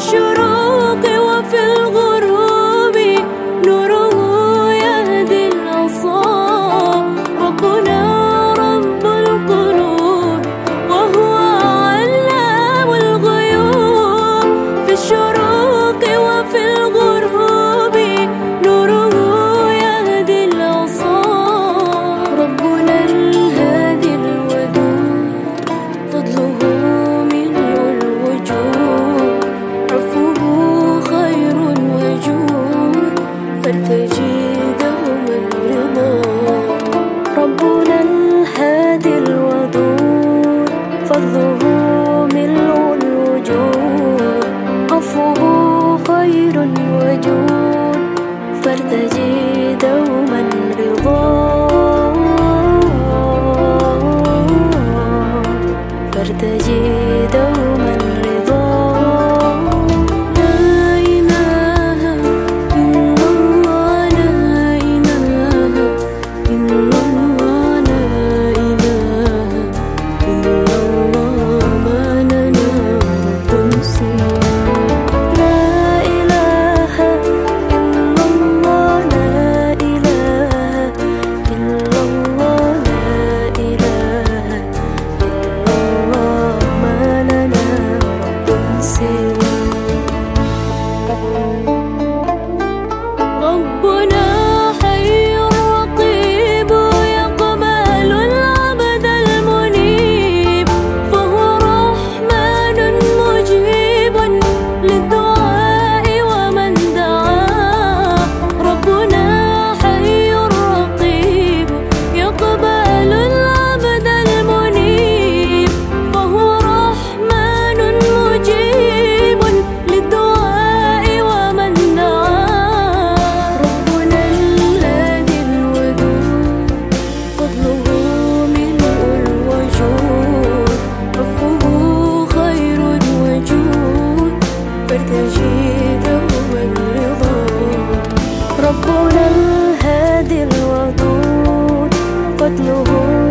choro زاد الودود فضله ملء الوجود عفوه خير وجود فارتجي Oh.